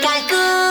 改革。